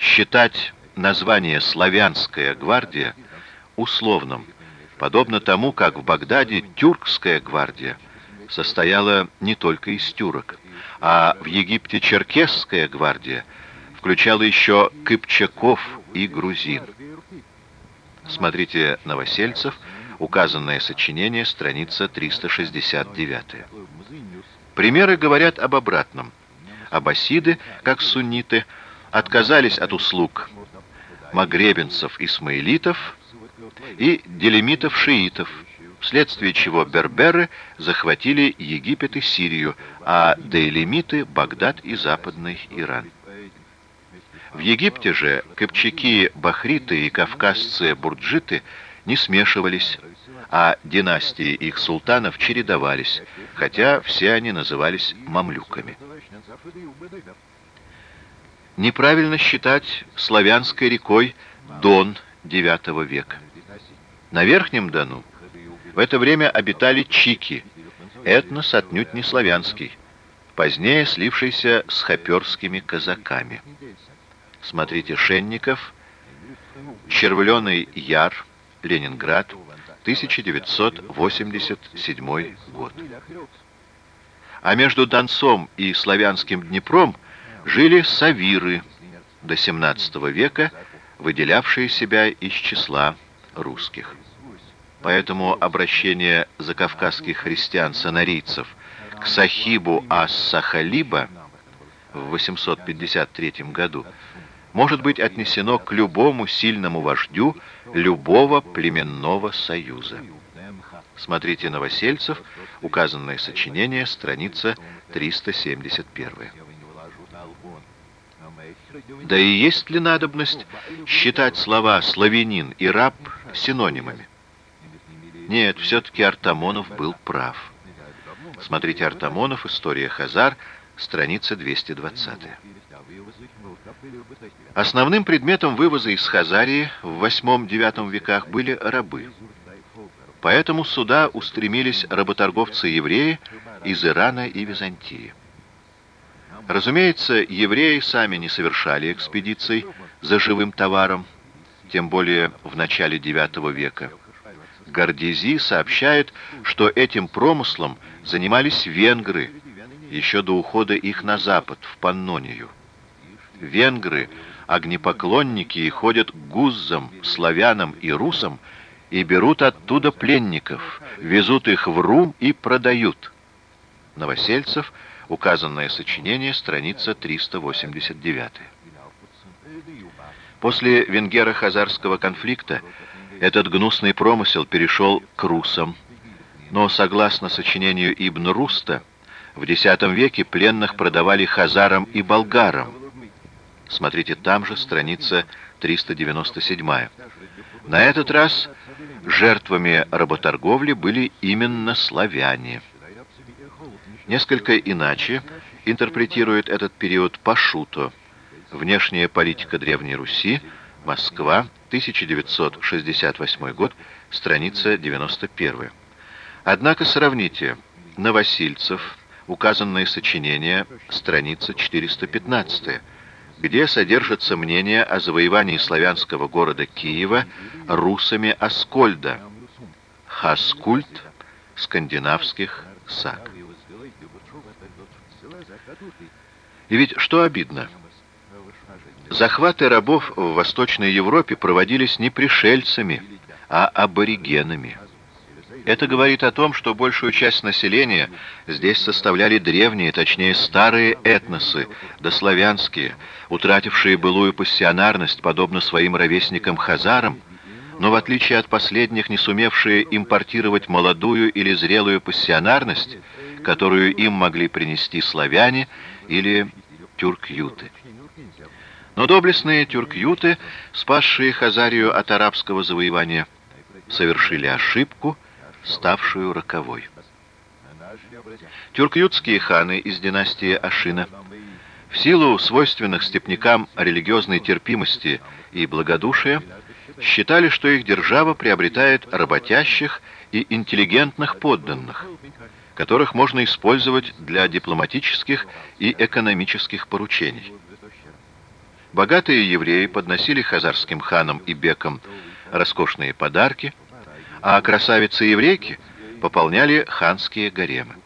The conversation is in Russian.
считать название «Славянская гвардия» условным, подобно тому, как в Багдаде «Тюркская гвардия» состояла не только из тюрок, а в Египте «Черкесская гвардия» включала еще кыпчаков и грузин. Смотрите «Новосельцев», указанное сочинение, страница 369. Примеры говорят об обратном. Аббасиды, как сунниты, отказались от услуг магребинцев-исмаилитов и делимитов-шиитов, вследствие чего берберы захватили Египет и Сирию, а дейлемиты – Багдад и Западный Иран. В Египте же копчаки, бахриты и кавказцы-бурджиты не смешивались, а династии их султанов чередовались, хотя все они назывались мамлюками. Неправильно считать славянской рекой Дон IX века. На Верхнем Дону в это время обитали чики, этнос отнюдь не славянский, позднее слившийся с хоперскими казаками. Смотрите Шенников, Червленый Яр, Ленинград, 1987 год. А между Донцом и Славянским Днепром жили савиры до XVII века, выделявшие себя из числа русских. Поэтому обращение закавказских христиан-сонарийцев к Сахибу ас-Сахалиба в 853 году может быть отнесено к любому сильному вождю любого племенного союза. Смотрите «Новосельцев», указанное сочинение, страница 371. Да и есть ли надобность считать слова «славянин» и «раб» синонимами? Нет, все-таки Артамонов был прав. Смотрите Артамонов, История Хазар, страница 220. Основным предметом вывоза из Хазарии в VIII-IX веках были рабы. Поэтому сюда устремились работорговцы-евреи из Ирана и Византии. Разумеется, евреи сами не совершали экспедиций за живым товаром, тем более в начале IX века. Гордези сообщает, что этим промыслом занимались венгры, еще до ухода их на запад, в Паннонию. Венгры, огнепоклонники, ходят к гуззам, славянам и русам и берут оттуда пленников, везут их в Рум и продают. Новосельцев, указанное сочинение, страница 389. После венгеро-хазарского конфликта этот гнусный промысел перешел к русам, но, согласно сочинению Ибн Руста, в X веке пленных продавали хазарам и болгарам. Смотрите, там же страница 397. На этот раз жертвами работорговли были именно славяне. Несколько иначе интерпретирует этот период Пашуто. Внешняя политика Древней Руси, Москва, 1968 год, страница 91. Однако сравните Новосильцев, указанное сочинение, страница 415, где содержится мнение о завоевании славянского города Киева русами Аскольда, Хаскульт, скандинавских саг. И ведь что обидно? Захваты рабов в Восточной Европе проводились не пришельцами, а аборигенами. Это говорит о том, что большую часть населения здесь составляли древние, точнее старые этносы, дославянские, утратившие былую пассионарность, подобно своим ровесникам-хазарам, но в отличие от последних, не сумевшие импортировать молодую или зрелую пассионарность, которую им могли принести славяне или тюркюты. Но доблестные тюркюты, спасшие Хазарию от арабского завоевания, совершили ошибку – ставшую роковой. Тюркютские ханы из династии Ашина в силу свойственных степнякам религиозной терпимости и благодушия считали, что их держава приобретает работящих и интеллигентных подданных, которых можно использовать для дипломатических и экономических поручений. Богатые евреи подносили хазарским ханам и бекам роскошные подарки, а красавицы-еврейки пополняли ханские гаремы.